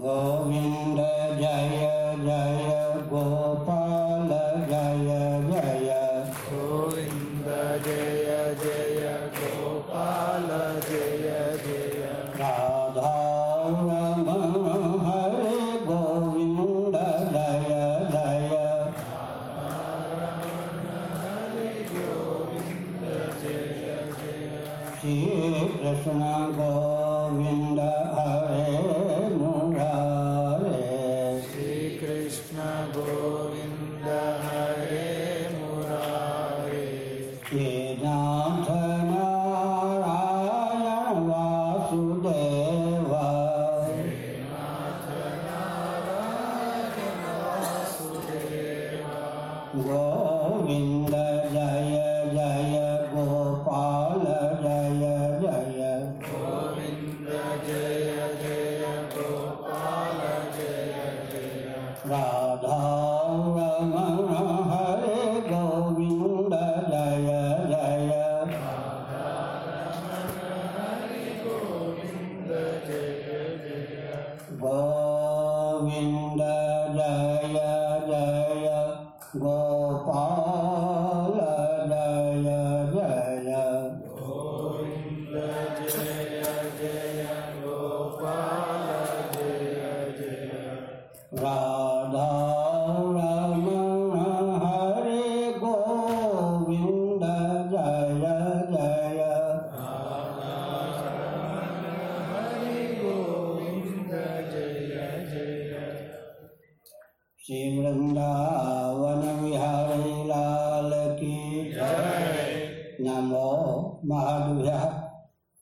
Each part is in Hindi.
गोविन्द जय जय गोपाल जय जय। गोविन्द जय जय गोपाल जय जय। राधा हरे गोविन्द जय जय। श्री कृष्ण श्रीकृष्ण गोविन्द हरे मुरारे हे नाथ नारायण वासुदेव गोविन्द गोविन्द जय जय गोपाल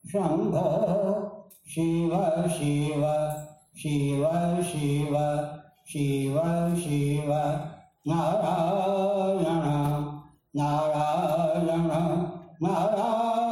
शंभो शिव शिव शिव शिव। शिव शिव नारायण नारायण नारायण